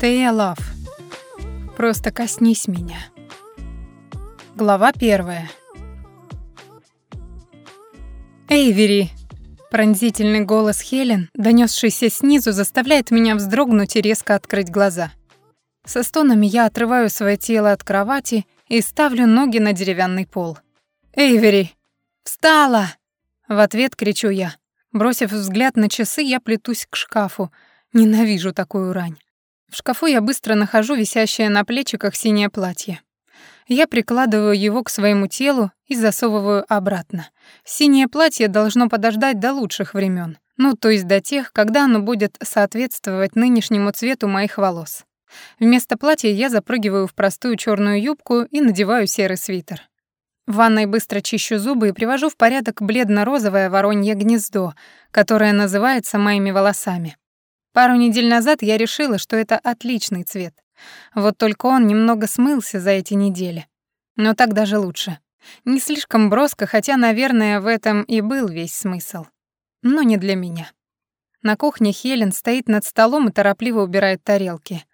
Тея Лав. Просто коснись меня. Глава первая. Эйвери. Пронзительный голос Хелен, донесшийся снизу, заставляет меня вздрогнуть и резко открыть глаза. Со стонами я отрываю свое тело от кровати и ставлю ноги на деревянный пол. «Эйвери! Встала!» В ответ кричу я. Бросив взгляд на часы, я плетусь к шкафу. Ненавижу такую рань. В шкафу я быстро нахожу висящее на плечиках синее платье. Я прикладываю его к своему телу и засовываю обратно. Синее платье должно подождать до лучших времен, ну, то есть до тех, когда оно будет соответствовать нынешнему цвету моих волос. Вместо платья я запрыгиваю в простую черную юбку и надеваю серый свитер. В ванной быстро чищу зубы и привожу в порядок бледно-розовое воронье гнездо, которое называется моими волосами. Пару недель назад я решила, что это отличный цвет. Вот только он немного смылся за эти недели. Но так даже лучше. Не слишком броско, хотя, наверное, в этом и был весь смысл. Но не для меня. На кухне Хелен стоит над столом и торопливо убирает тарелки.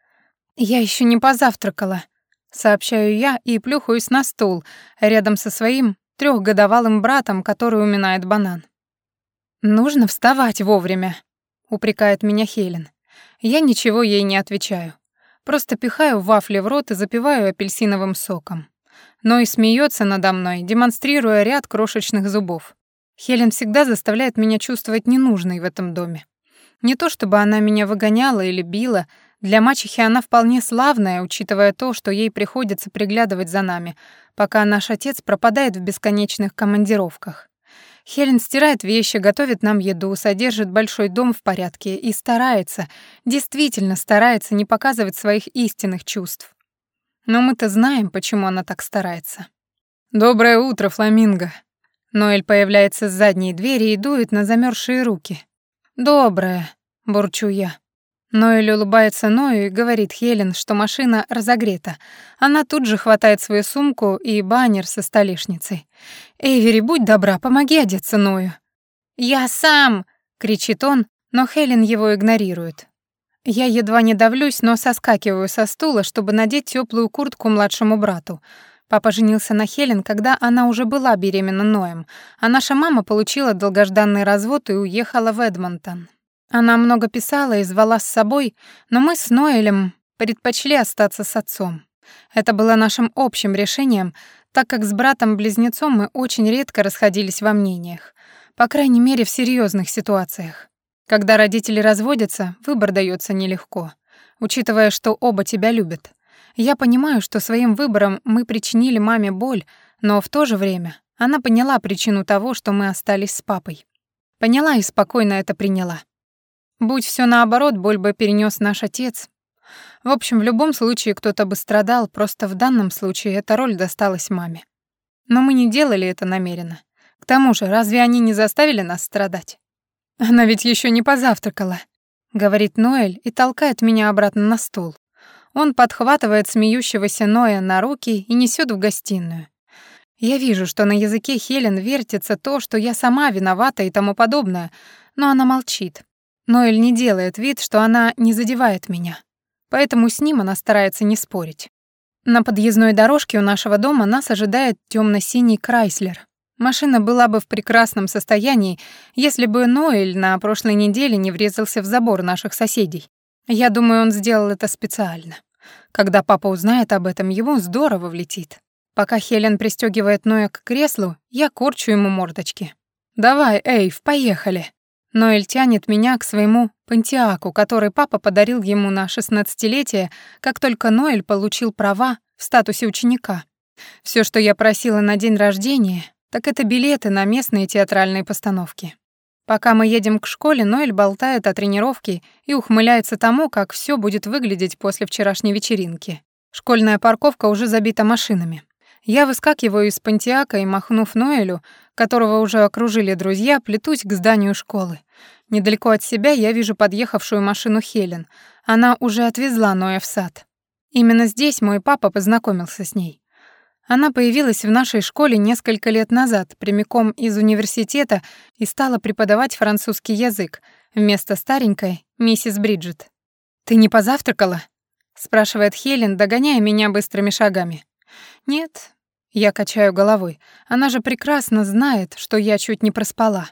«Я еще не позавтракала», — сообщаю я и плюхаюсь на стул рядом со своим трехгодовалым братом, который уминает банан. «Нужно вставать вовремя», — упрекает меня Хелен. Я ничего ей не отвечаю. Просто пихаю вафли в рот и запиваю апельсиновым соком. Но и смеется надо мной, демонстрируя ряд крошечных зубов. Хелен всегда заставляет меня чувствовать ненужной в этом доме. Не то чтобы она меня выгоняла или била, для мачехи она вполне славная, учитывая то, что ей приходится приглядывать за нами, пока наш отец пропадает в бесконечных командировках. Хелен стирает вещи, готовит нам еду, содержит большой дом в порядке и старается, действительно старается не показывать своих истинных чувств. Но мы-то знаем, почему она так старается. «Доброе утро, Фламинго!» Ноэль появляется с задней двери и дует на замерзшие руки. «Доброе», — бурчу я. Ноэль улыбается Ною и говорит Хелен, что машина разогрета. Она тут же хватает свою сумку и баннер со столешницей. «Эйвери, будь добра, помоги одеться Ною». «Я сам!» — кричит он, но Хелен его игнорирует. Я едва не давлюсь, но соскакиваю со стула, чтобы надеть теплую куртку младшему брату. Папа женился на Хелен, когда она уже была беременна Ноем, а наша мама получила долгожданный развод и уехала в Эдмонтон. Она много писала и звала с собой, но мы с Ноэлем предпочли остаться с отцом. Это было нашим общим решением, так как с братом-близнецом мы очень редко расходились во мнениях, по крайней мере, в серьезных ситуациях. Когда родители разводятся, выбор дается нелегко, учитывая, что оба тебя любят. Я понимаю, что своим выбором мы причинили маме боль, но в то же время она поняла причину того, что мы остались с папой. Поняла и спокойно это приняла. Будь все наоборот, боль бы перенес наш отец. В общем, в любом случае кто-то бы страдал, просто в данном случае эта роль досталась маме. Но мы не делали это намеренно. К тому же, разве они не заставили нас страдать? Она ведь еще не позавтракала, говорит Ноэль и толкает меня обратно на стул. Он подхватывает смеющегося Ноя на руки и несет в гостиную. Я вижу, что на языке Хелен вертится то, что я сама виновата и тому подобное, но она молчит, Ноэль не делает вид, что она не задевает меня. Поэтому с ним она старается не спорить. На подъездной дорожке у нашего дома нас ожидает темно синий Крайслер. Машина была бы в прекрасном состоянии, если бы Ноэль на прошлой неделе не врезался в забор наших соседей. Я думаю, он сделал это специально. Когда папа узнает об этом, ему здорово влетит. Пока Хелен пристегивает Ноя к креслу, я корчу ему мордочки. «Давай, Эйв, поехали!» Ноэль тянет меня к своему пантиаку, который папа подарил ему на шестнадцатилетие, как только Ноэль получил права в статусе ученика. Все, что я просила на день рождения, так это билеты на местные театральные постановки. Пока мы едем к школе, Ноэль болтает о тренировке и ухмыляется тому, как все будет выглядеть после вчерашней вечеринки. Школьная парковка уже забита машинами. Я выскакиваю из Пантиака и, махнув Ноэлю, которого уже окружили друзья, плетусь к зданию школы. Недалеко от себя я вижу подъехавшую машину Хелен. Она уже отвезла Ноя в сад. Именно здесь мой папа познакомился с ней. Она появилась в нашей школе несколько лет назад, прямиком из университета, и стала преподавать французский язык вместо старенькой миссис Бриджит. «Ты не позавтракала?» спрашивает Хелен, догоняя меня быстрыми шагами. Нет, я качаю головой. Она же прекрасно знает, что я чуть не проспала.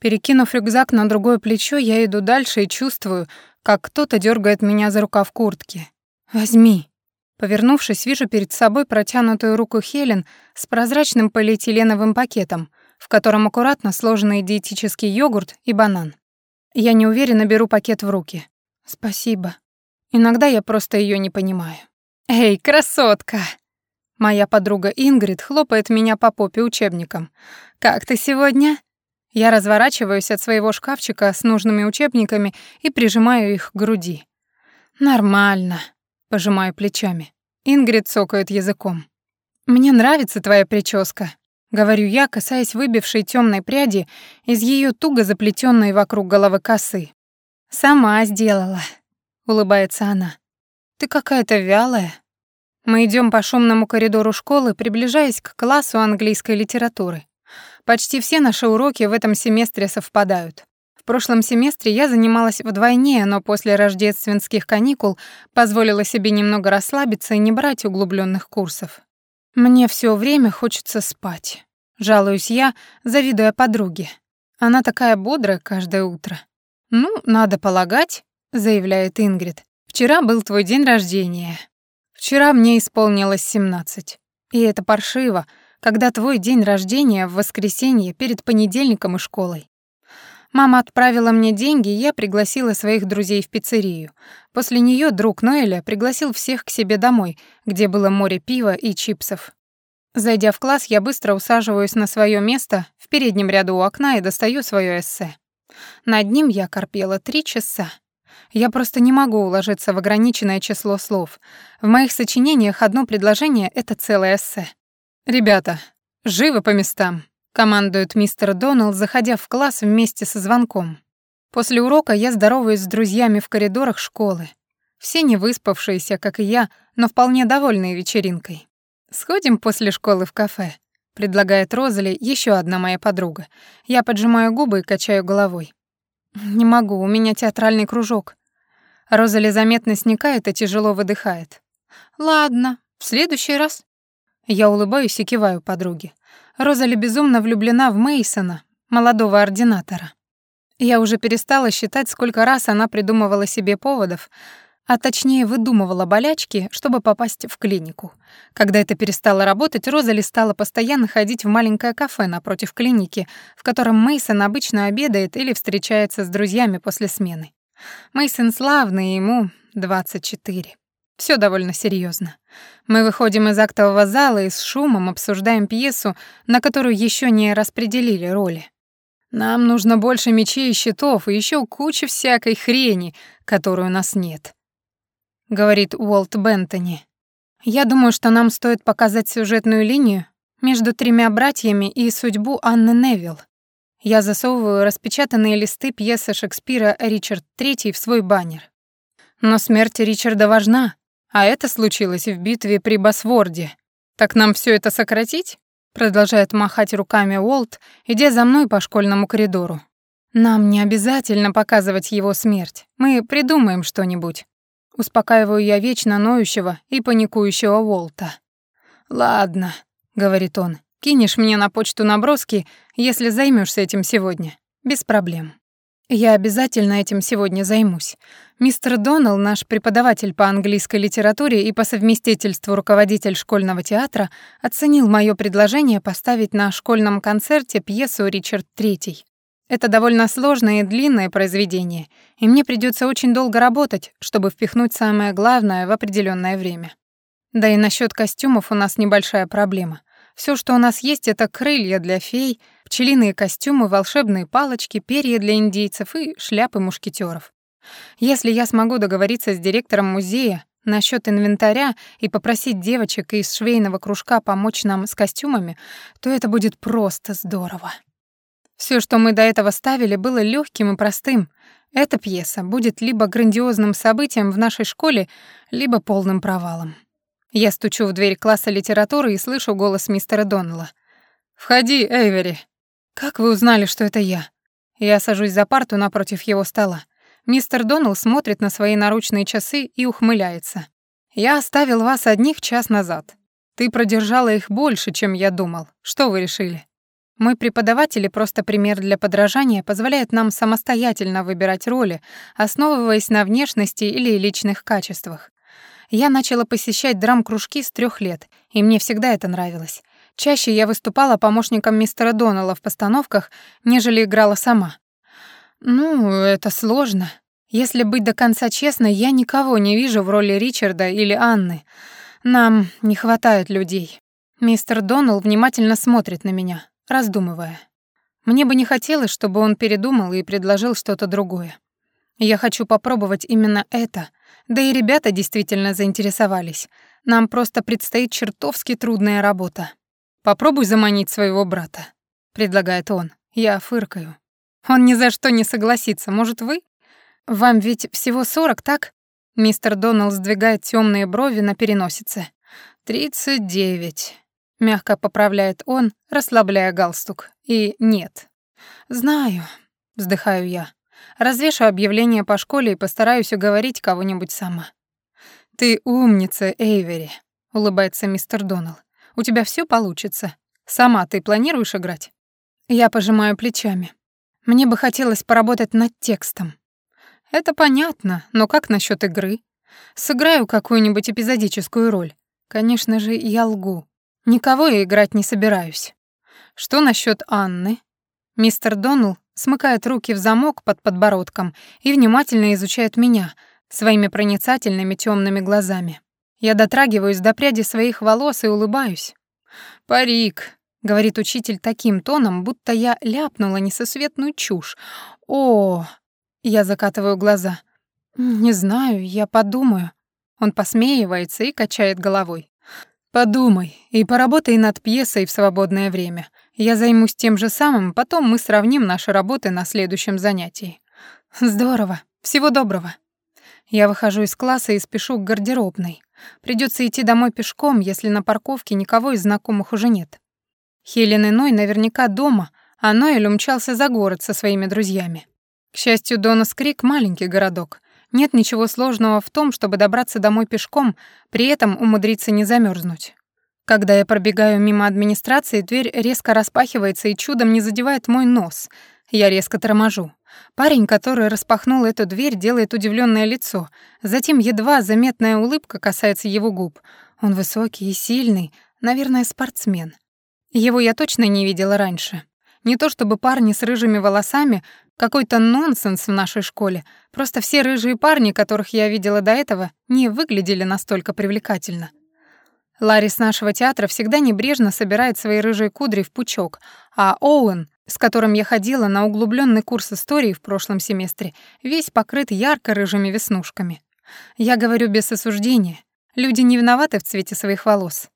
Перекинув рюкзак на другое плечо, я иду дальше и чувствую, как кто-то дергает меня за рукав куртки. «Возьми». Повернувшись, вижу перед собой протянутую руку Хелен с прозрачным полиэтиленовым пакетом, в котором аккуратно сложены диетический йогурт и банан. Я неуверенно беру пакет в руки. «Спасибо. Иногда я просто ее не понимаю». «Эй, красотка!» Моя подруга Ингрид хлопает меня по попе учебником. «Как ты сегодня?» Я разворачиваюсь от своего шкафчика с нужными учебниками и прижимаю их к груди. «Нормально», — пожимаю плечами. Ингрид цокает языком. «Мне нравится твоя прическа», — говорю я, касаясь выбившей темной пряди из ее туго заплетенной вокруг головы косы. «Сама сделала», — улыбается она. «Ты какая-то вялая». Мы идем по шумному коридору школы, приближаясь к классу английской литературы. Почти все наши уроки в этом семестре совпадают. В прошлом семестре я занималась вдвойне, но после рождественских каникул позволила себе немного расслабиться и не брать углубленных курсов. Мне все время хочется спать. Жалуюсь я, завидуя подруге. Она такая бодрая каждое утро. «Ну, надо полагать», — заявляет Ингрид. «Вчера был твой день рождения. Вчера мне исполнилось семнадцать. И это паршиво, когда твой день рождения в воскресенье перед понедельником и школой. Мама отправила мне деньги, и я пригласила своих друзей в пиццерию. После нее друг Ноэля пригласил всех к себе домой, где было море пива и чипсов. Зайдя в класс, я быстро усаживаюсь на свое место в переднем ряду у окна и достаю свое эссе. Над ним я корпела три часа. Я просто не могу уложиться в ограниченное число слов. В моих сочинениях одно предложение — это целое эссе. «Ребята, живо по местам!» — командует мистер Доналл, заходя в класс вместе со звонком. После урока я здороваюсь с друзьями в коридорах школы. Все не выспавшиеся, как и я, но вполне довольные вечеринкой. «Сходим после школы в кафе», — предлагает Розали, еще одна моя подруга. Я поджимаю губы и качаю головой. «Не могу, у меня театральный кружок». Розали заметно сникает и тяжело выдыхает. «Ладно, в следующий раз». Я улыбаюсь и киваю подруге. Розали безумно влюблена в Мейсона, молодого ординатора. Я уже перестала считать, сколько раз она придумывала себе поводов, а точнее выдумывала болячки, чтобы попасть в клинику. Когда это перестало работать, Розали стала постоянно ходить в маленькое кафе напротив клиники, в котором Мейсон обычно обедает или встречается с друзьями после смены. Мейсон славный, ему 24. Все довольно серьезно. Мы выходим из актового зала и с шумом обсуждаем пьесу, на которую еще не распределили роли. Нам нужно больше мечей и щитов и еще куча всякой хрени, которой у нас нет, говорит Уолт Бентони. Я думаю, что нам стоит показать сюжетную линию между тремя братьями и судьбу Анны Невилл. Я засовываю распечатанные листы пьесы Шекспира «Ричард III» в свой баннер. Но смерть Ричарда важна, а это случилось в битве при Босворде. Так нам все это сократить? Продолжает махать руками Уолт, идя за мной по школьному коридору. Нам не обязательно показывать его смерть. Мы придумаем что-нибудь. Успокаиваю я вечно ноющего и паникующего Уолта. «Ладно», — говорит он, — «кинешь мне на почту наброски, если займешься этим сегодня. Без проблем». Я обязательно этим сегодня займусь. Мистер Доннелл, наш преподаватель по английской литературе и по совместительству руководитель школьного театра, оценил моё предложение поставить на школьном концерте пьесу «Ричард III». Это довольно сложное и длинное произведение, и мне придётся очень долго работать, чтобы впихнуть самое главное в определённое время. Да и насчёт костюмов у нас небольшая проблема. Всё, что у нас есть, это крылья для фей — пчелиные костюмы, волшебные палочки, перья для индейцев и шляпы мушкетеров. Если я смогу договориться с директором музея насчет инвентаря и попросить девочек из швейного кружка помочь нам с костюмами, то это будет просто здорово. Все, что мы до этого ставили, было легким и простым. Эта пьеса будет либо грандиозным событием в нашей школе, либо полным провалом. Я стучу в дверь класса литературы и слышу голос мистера Доннелла. «Входи, Эйвери». «Как вы узнали, что это я?» Я сажусь за парту напротив его стола. Мистер Доннелл смотрит на свои наручные часы и ухмыляется. Я оставил вас одних час назад. Ты продержала их больше, чем я думал. Что вы решили? Мой преподаватель просто пример для подражания позволяет нам самостоятельно выбирать роли, основываясь на внешности или личных качествах. Я начала посещать драм-кружки с трех лет, и мне всегда это нравилось. Чаще я выступала помощником мистера Доннелла в постановках, нежели играла сама. Ну, это сложно. Если быть до конца честной, я никого не вижу в роли Ричарда или Анны. Нам не хватает людей. Мистер Доннелл внимательно смотрит на меня раздумывая. Мне бы не хотелось, чтобы он передумал и предложил что-то другое. Я хочу попробовать именно это, да и ребята действительно заинтересовались. Нам просто предстоит чертовски трудная работа. Попробуй заманить своего брата, предлагает он. Я фыркаю. Он ни за что не согласится, может, вы? Вам ведь всего сорок, так? Мистер Доналд сдвигает темные брови на переносице. «Тридцать девять. Мягко поправляет он, расслабляя галстук. И нет. Знаю, вздыхаю я. Развешу объявление по школе и постараюсь уговорить кого-нибудь сама. Ты умница, Эйвери, улыбается мистер Доналл. У тебя все получится. Сама ты планируешь играть? Я пожимаю плечами. Мне бы хотелось поработать над текстом. Это понятно, но как насчет игры? Сыграю какую-нибудь эпизодическую роль. Конечно же, я лгу. Никого я играть не собираюсь. Что насчет Анны? Мистер Доннелл смыкает руки в замок под подбородком и внимательно изучает меня своими проницательными темными глазами. Я дотрагиваюсь до пряди своих волос и улыбаюсь. «Парик», — говорит учитель таким тоном, будто я ляпнула несосветную чушь. «О!» — я закатываю глаза. «Не знаю, я подумаю». Он посмеивается и качает головой. Подумай и поработай над пьесой в свободное время. Я займусь тем же самым, потом мы сравним наши работы на следующем занятии. Здорово. Всего доброго. Я выхожу из класса и спешу к гардеробной. Придется идти домой пешком, если на парковке никого из знакомых уже нет. Хелен и Ной наверняка дома, а Ноэль умчался за город со своими друзьями. К счастью, Донос Крик — маленький городок. Нет ничего сложного в том, чтобы добраться домой пешком, при этом умудриться не замерзнуть. Когда я пробегаю мимо администрации, дверь резко распахивается и чудом не задевает мой нос. Я резко торможу. Парень, который распахнул эту дверь, делает удивленное лицо. Затем едва заметная улыбка касается его губ. Он высокий и сильный, наверное, спортсмен. Его я точно не видела раньше. Не то чтобы парни с рыжими волосами какой-то нонсенс в нашей школе. Просто все рыжие парни, которых я видела до этого, не выглядели настолько привлекательно. Ларри с нашего театра всегда небрежно собирает свои рыжие кудри в пучок, а Оуэн, с которым я ходила на углубленный курс истории в прошлом семестре, весь покрыт ярко-рыжими веснушками. Я говорю без осуждения. Люди не виноваты в цвете своих волос.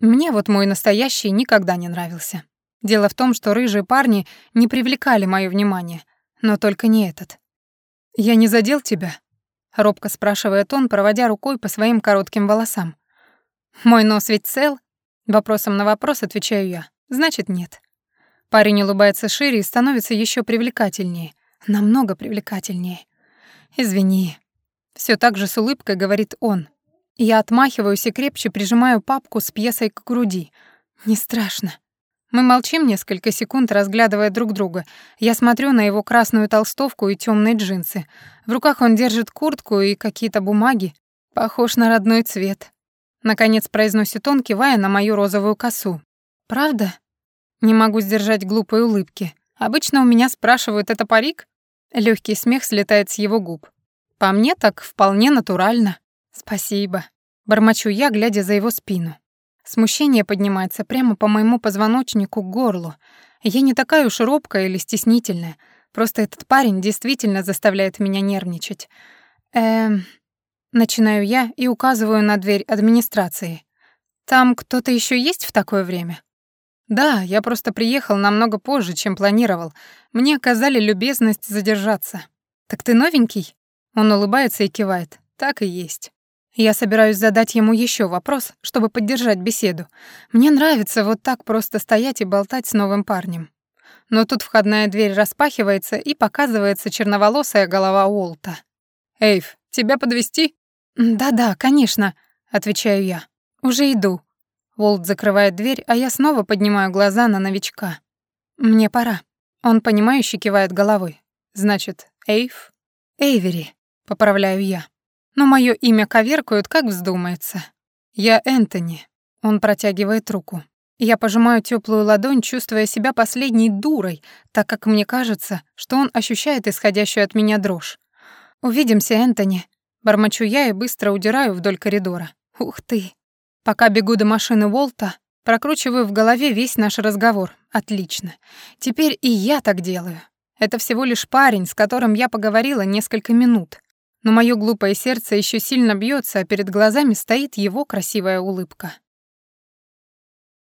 Мне вот мой настоящий никогда не нравился. Дело в том, что рыжие парни не привлекали моё внимание — но только не этот. «Я не задел тебя?» — робко спрашивает он, проводя рукой по своим коротким волосам. «Мой нос ведь цел?» Вопросом на вопрос отвечаю я. «Значит, нет». Парень улыбается шире и становится еще привлекательнее. Намного привлекательнее. «Извини». Все так же с улыбкой говорит он. Я отмахиваюсь и крепче прижимаю папку с пьесой к груди. Не страшно. Мы молчим несколько секунд, разглядывая друг друга. Я смотрю на его красную толстовку и темные джинсы. В руках он держит куртку и какие-то бумаги. Похож на родной цвет. Наконец произносит он, кивая на мою розовую косу. «Правда?» Не могу сдержать глупой улыбки. Обычно у меня спрашивают, это парик? Легкий смех слетает с его губ. По мне так вполне натурально. Спасибо. Бормочу я, глядя за его спину. Смущение поднимается прямо по моему позвоночнику к горлу. Я не такая уж робкая или стеснительная. Просто этот парень действительно заставляет меня нервничать. Эм... Начинаю я и указываю на дверь администрации. «Там кто-то еще есть в такое время?» «Да, я просто приехал намного позже, чем планировал. Мне оказали любезность задержаться». «Так ты новенький?» Он улыбается и кивает. «Так и есть». Я собираюсь задать ему еще вопрос, чтобы поддержать беседу. Мне нравится вот так просто стоять и болтать с новым парнем. Но тут входная дверь распахивается и показывается черноволосая голова Уолта. «Эйв, тебя подвести? «Да-да, конечно», отвечаю я. Уже иду. Волт закрывает дверь, а я снова поднимаю глаза на новичка. Мне пора. Он понимающе кивает головой. Значит, Эйв? Эйвери, поправляю я. Но мое имя коверкают, как вздумается. Я Энтони. Он протягивает руку. Я пожимаю теплую ладонь, чувствуя себя последней дурой, так как мне кажется, что он ощущает исходящую от меня дрожь. «Увидимся, Энтони», — бормочу я и быстро удираю вдоль коридора. «Ух ты!» Пока бегу до машины Уолта, прокручиваю в голове весь наш разговор. Отлично. Теперь и я так делаю. Это всего лишь парень, с которым я поговорила несколько минут. Но мое глупое сердце еще сильно бьется, а перед глазами стоит его красивая улыбка.